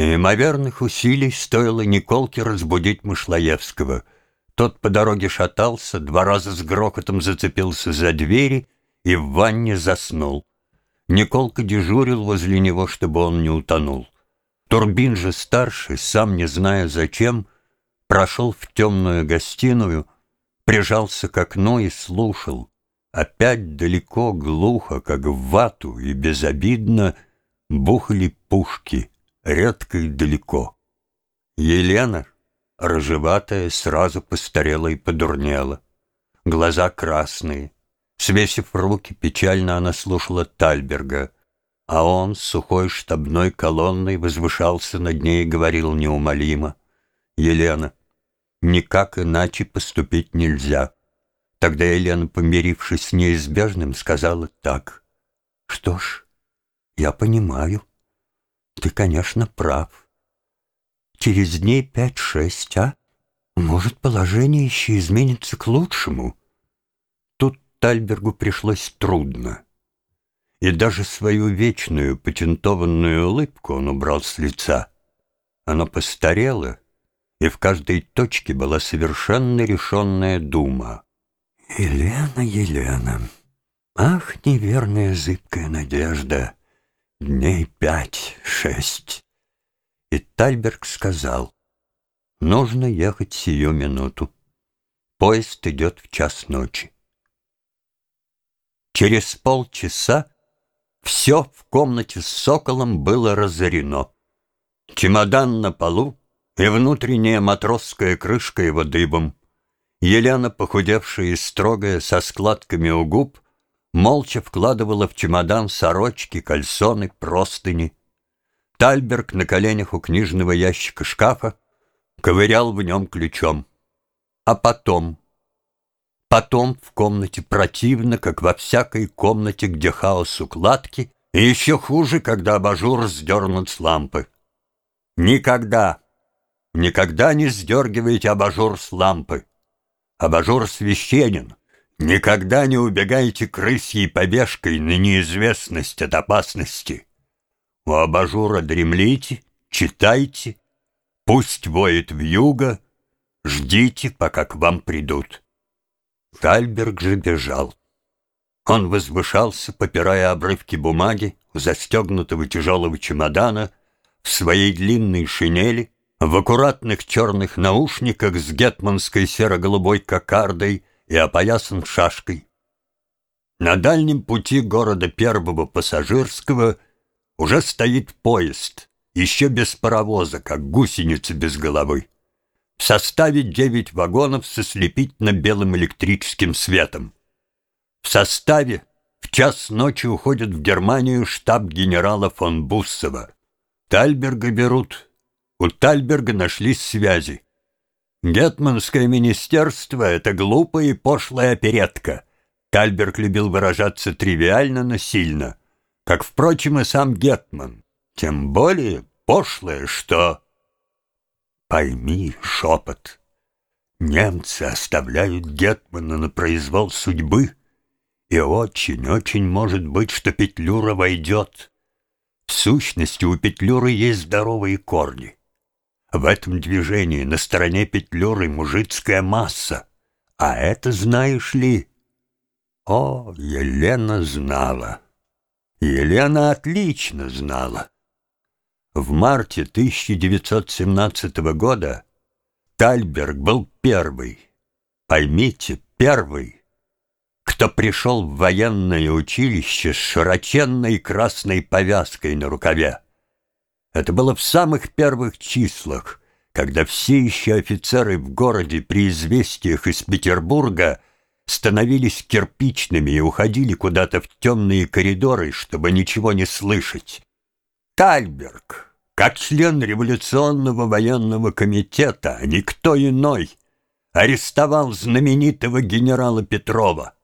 Неимоверных усилий стоило Николке разбудить Мышлоевского. Тот по дороге шатался, два раза с грохотом зацепился за двери и в ванне заснул. Николка дежурил возле него, чтобы он не утонул. Турбин же старший, сам не зная зачем, прошел в темную гостиную, прижался к окну и слушал. Опять далеко, глухо, как в вату и безобидно бухали пушки, редко и далеко. Елена, рыжеватая, сразу постарела и подурнела. Глаза красные. Свесив руки, печально она слушала Тальберга, а он, сухой штабной колонной, возвышался над ней и говорил неумолимо. «Елена, Никак иначе поступить нельзя. Тогда Елена, помирившись с неизбежным, сказала так. «Что ж, я понимаю. Ты, конечно, прав. Через дней пять-шесть, а? Может, положение еще изменится к лучшему?» Тут Тальбергу пришлось трудно. И даже свою вечную патентованную улыбку он убрал с лица. Оно постарело, и в каждой точке была совершенно решенная дума. «Елена, Елена, ах, неверная зыбкая надежда, дней пять-шесть!» И Тальберг сказал, «Нужно ехать сию минуту. Поезд идет в час ночи». Через полчаса все в комнате с соколом было разорено. Чемодан на полу, и внутренняя матросская крышка его дыбом. Елена, похудевшая и строгая, со складками у губ, молча вкладывала в чемодан сорочки, кальсоны, простыни. Тальберг на коленях у книжного ящика шкафа ковырял в нем ключом. А потом... Потом в комнате противно, как во всякой комнате, где хаос укладки, и еще хуже, когда абажур сдернут с лампы. Никогда Никогда не сдергивайте абажур с лампы. Абажур священен. Никогда не убегайте крысьей побежкой на неизвестность от опасности. У абажура дремлите, читайте, пусть воет вьюга, ждите, пока к вам придут. Тальберг же бежал. Он возвышался, попирая обрывки бумаги у застегнутого тяжелого чемодана в своей длинной шинели, в аккуратных черных наушниках с гетманской серо-голубой кокардой и опоясан шашкой. На дальнем пути города Первого Пассажирского уже стоит поезд, еще без паровоза, как гусеница без головы. В составе девять вагонов со слепительно-белым электрическим светом. В составе в час ночи уходит в Германию штаб генерала фон Буссова. Тальберга берут у Тальберга нашлись связи. Гетманское министерство — это глупая и пошлая оперетка. Тальберг любил выражаться тривиально, но сильно, как, впрочем, и сам Гетман. Тем более пошлое, что... Пойми, шепот, немцы оставляют Гетмана на произвол судьбы, и очень-очень может быть, что Петлюра войдет. В сущности, у Петлюры есть здоровые корни. В этом движении на стороне петлюры мужицкая масса. А это знаешь ли? О, Елена знала. Елена отлично знала. В марте 1917 года Тальберг был первый, поймите, первый, кто пришел в военное училище с широченной красной повязкой на рукаве. Это было в самых первых числах, когда все еще офицеры в городе при известиях из Петербурга становились кирпичными и уходили куда-то в темные коридоры, чтобы ничего не слышать. Тальберг, как член революционного военного комитета, а никто иной, арестовал знаменитого генерала Петрова.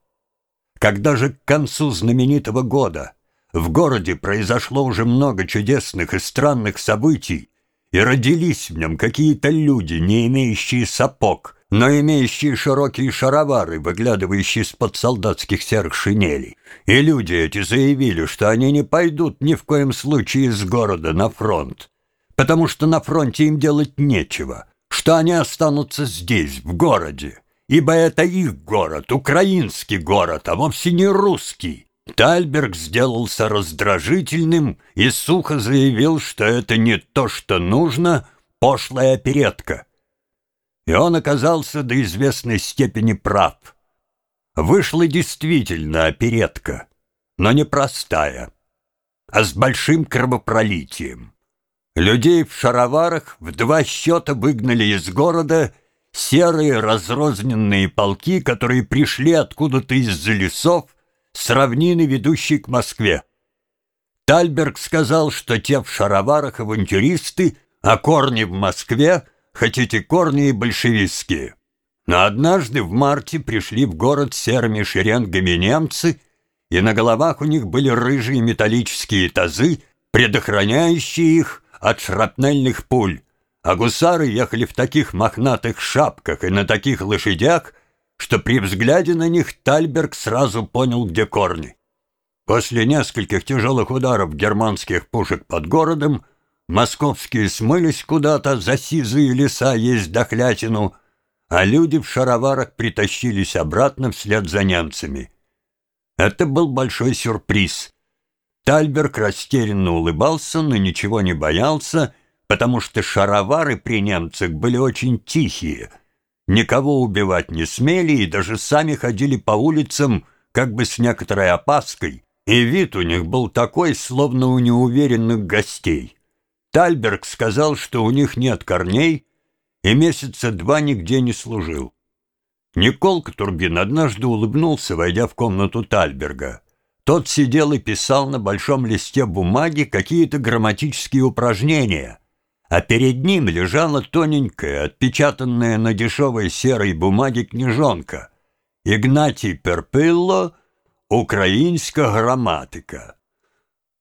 Когда же к концу знаменитого года в городе произошло уже много чудесных и странных событий, и родились в нем какие-то люди, не имеющие сапог, но имеющие широкие шаровары, выглядывающие из-под солдатских серых шинелей. И люди эти заявили, что они не пойдут ни в коем случае из города на фронт, потому что на фронте им делать нечего, что они останутся здесь, в городе, ибо это их город, украинский город, а вовсе не русский. Тальберг сделался раздражительным и сухо заявил, что это не то, что нужно, пошлая оперетка. И он оказался до известной степени прав. Вышла действительно оперетка, но не простая, а с большим кровопролитием. Людей в шароварах в два счета выгнали из города серые разрозненные полки, которые пришли откуда-то из-за лесов с равнины, ведущей к Москве. Тальберг сказал, что те в шароварах авантюристы, а корни в Москве, хотите корни и большевистские. Но однажды в марте пришли в город серыми шеренгами немцы, и на головах у них были рыжие металлические тазы, предохраняющие их от шрапнельных пуль, а гусары ехали в таких мохнатых шапках и на таких лошадях, что при взгляде на них Тальберг сразу понял, где корни. После нескольких тяжелых ударов германских пушек под городом московские смылись куда-то за сизые леса есть дохлятину, а люди в шароварах притащились обратно вслед за немцами. Это был большой сюрприз. Тальберг растерянно улыбался, но ничего не боялся, потому что шаровары при немцах были очень тихие. Никого убивать не смели и даже сами ходили по улицам как бы с некоторой опаской, и вид у них был такой, словно у неуверенных гостей. Тальберг сказал, что у них нет корней, и месяца два нигде не служил. Николка Турбин однажды улыбнулся, войдя в комнату Тальберга. Тот сидел и писал на большом листе бумаги какие-то грамматические упражнения, а перед ним лежала тоненькая, отпечатанная на дешевой серой бумаге книжонка «Игнатий Перпилло. Украинская грамматика».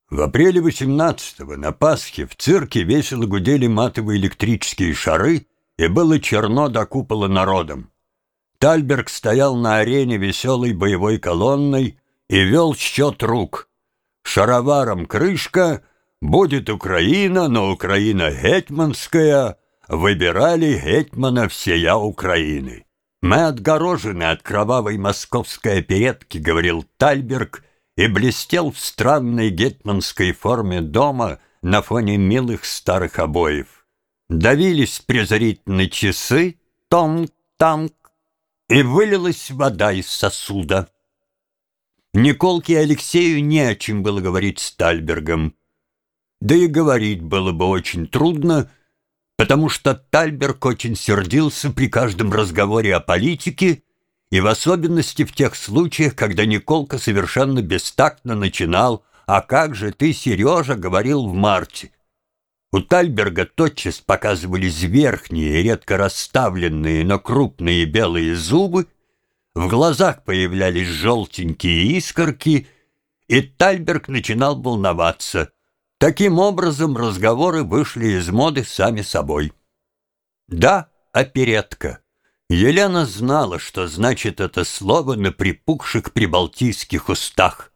В апреле 18-го на Пасхе в цирке весело гудели матовые электрические шары, и было черно до купола народом. Тальберг стоял на арене веселой боевой колонной, и вел счет рук. Шароваром крышка, будет Украина, но Украина гетьманская, выбирали гетьмана всея Украины. Мы отгорожены от кровавой московской оперетки, говорил Тальберг, и блестел в странной гетьманской форме дома на фоне милых старых обоев. Давились презрительные часы, тонг-танг, и вылилась вода из сосуда. Николке Алексею не о чем было говорить с Тальбергом. Да и говорить было бы очень трудно, потому что Тальберг очень сердился при каждом разговоре о политике и в особенности в тех случаях, когда Николка совершенно бестактно начинал «А как же ты, Сережа, говорил в марте?» У Тальберга тотчас показывались верхние, редко расставленные, но крупные белые зубы, в глазах появлялись желтенькие искорки, и Тальберг начинал волноваться. Таким образом разговоры вышли из моды сами собой. Да, оперетка. Елена знала, что значит это слово на припухших прибалтийских устах.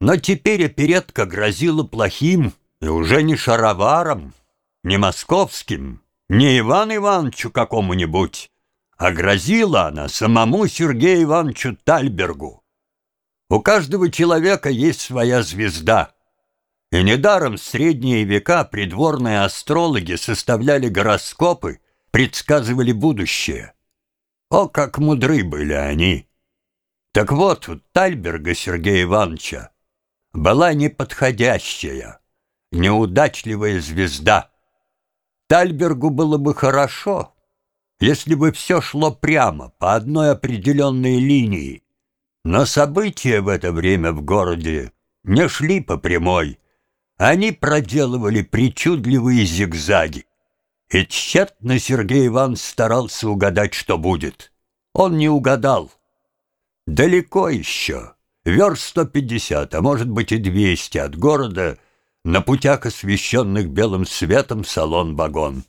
Но теперь оперетка грозила плохим, и уже не шароваром, не московским, не Иван Ивановичу какому-нибудь, а грозила она самому Сергею Ивановичу Тальбергу. У каждого человека есть своя звезда. И недаром в средние века придворные астрологи составляли гороскопы, предсказывали будущее. О, как мудры были они! Так вот, у Тальберга Сергея Ивановича была неподходящая, неудачливая звезда. Тальбергу было бы хорошо, если бы все шло прямо, по одной определенной линии. Но события в это время в городе не шли по прямой. Они проделывали причудливые зигзаги. И тщетно Сергей Иванович старался угадать, что будет. Он не угадал. Далеко еще, верст 150, а может быть и 200 от города, на путях, освещенных белым светом, салон-вагон.